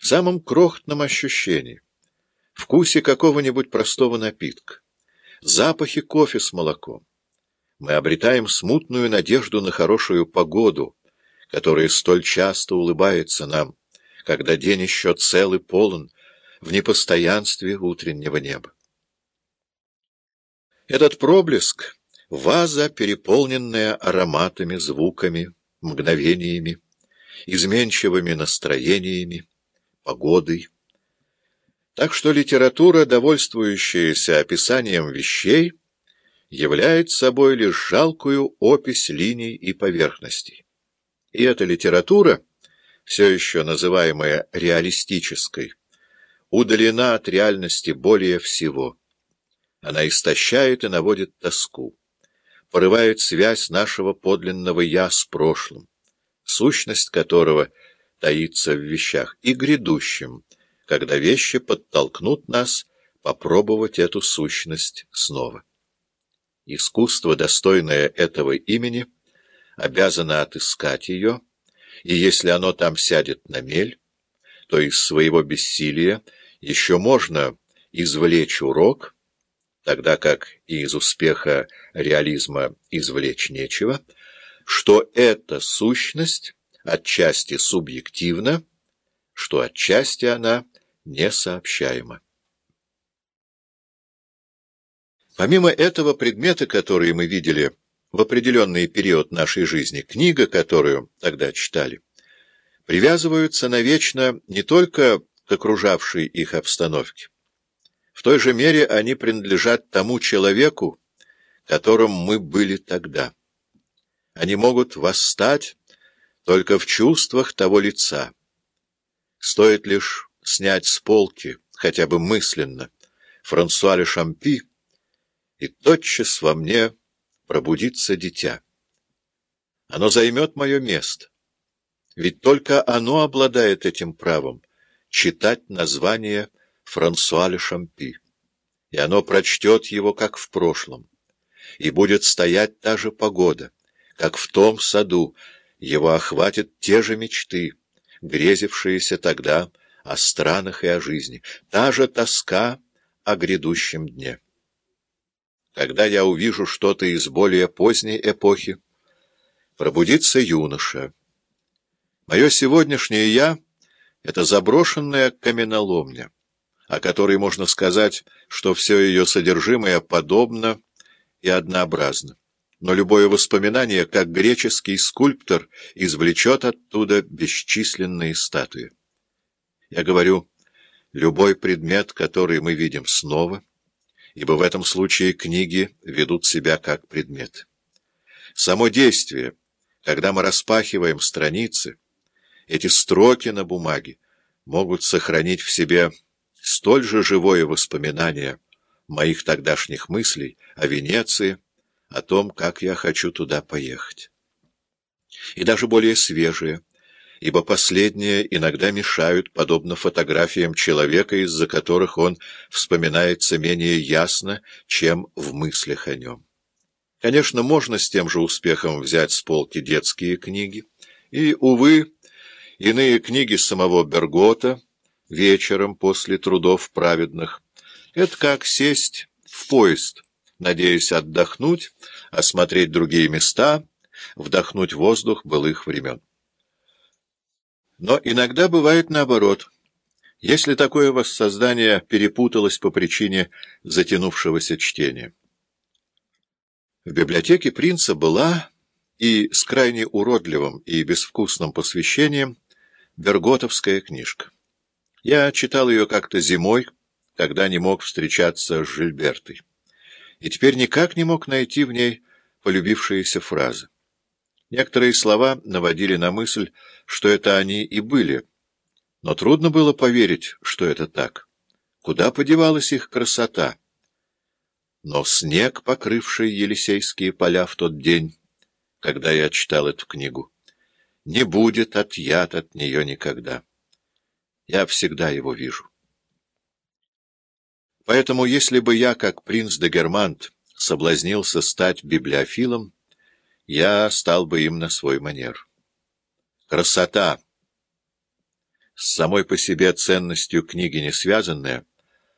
в самом крохотном ощущении, вкусе какого-нибудь простого напитка, запахе кофе с молоком. Мы обретаем смутную надежду на хорошую погоду, которая столь часто улыбается нам, когда день еще цел и полон в непостоянстве утреннего неба. Этот проблеск — ваза, переполненная ароматами, звуками, мгновениями, изменчивыми настроениями, погодой. Так что литература, довольствующаяся описанием вещей, является собой лишь жалкую опись линий и поверхностей. И эта литература, все еще называемая реалистической, удалена от реальности более всего. Она истощает и наводит тоску, порывает связь нашего подлинного «я» с прошлым, сущность которого таится в вещах, и грядущем, когда вещи подтолкнут нас попробовать эту сущность снова. Искусство, достойное этого имени, обязано отыскать ее, и если оно там сядет на мель, то из своего бессилия еще можно извлечь урок, тогда как и из успеха реализма извлечь нечего, что эта сущность отчасти субъективна, что отчасти она несообщаема. Помимо этого, предметы, которые мы видели в определенный период нашей жизни, книга, которую тогда читали, привязываются навечно не только к окружавшей их обстановке. В той же мере они принадлежат тому человеку, которым мы были тогда. Они могут восстать только в чувствах того лица. Стоит лишь снять с полки, хотя бы мысленно, Франсуа Ле Шампи, и тотчас во мне пробудится дитя. Оно займет мое место. Ведь только оно обладает этим правом читать название Франсуа Ле Шампи, и оно прочтет его, как в прошлом, и будет стоять та же погода, как в том саду, его охватят те же мечты, грезившиеся тогда о странах и о жизни, та же тоска о грядущем дне. Когда я увижу что-то из более поздней эпохи, пробудится юноша. Мое сегодняшнее «я» — это заброшенная каменоломня, о которой можно сказать, что все ее содержимое подобно и однообразно. Но любое воспоминание, как греческий скульптор, извлечет оттуда бесчисленные статуи. Я говорю, любой предмет, который мы видим снова, ибо в этом случае книги ведут себя как предмет. Само действие, когда мы распахиваем страницы, эти строки на бумаге могут сохранить в себе столь же живое воспоминание моих тогдашних мыслей о Венеции, о том, как я хочу туда поехать. И даже более свежие, ибо последние иногда мешают, подобно фотографиям человека, из-за которых он вспоминается менее ясно, чем в мыслях о нем. Конечно, можно с тем же успехом взять с полки детские книги, и, увы, Иные книги самого Бергота вечером после трудов праведных. Это как сесть в поезд, надеясь отдохнуть, осмотреть другие места, вдохнуть воздух былых времен. Но иногда бывает наоборот. Если такое воссоздание перепуталось по причине затянувшегося чтения. В библиотеке принца была и с крайне уродливым и безвкусным посвящением Берготовская книжка. Я читал ее как-то зимой, когда не мог встречаться с Жильбертой. И теперь никак не мог найти в ней полюбившиеся фразы. Некоторые слова наводили на мысль, что это они и были, но трудно было поверить, что это так. Куда подевалась их красота? Но снег, покрывший Елисейские поля в тот день, когда я читал эту книгу, не будет отъят от нее никогда. Я всегда его вижу. Поэтому, если бы я, как принц де Германт, соблазнился стать библиофилом, я стал бы им на свой манер. Красота! с самой по себе ценностью книги не связанная,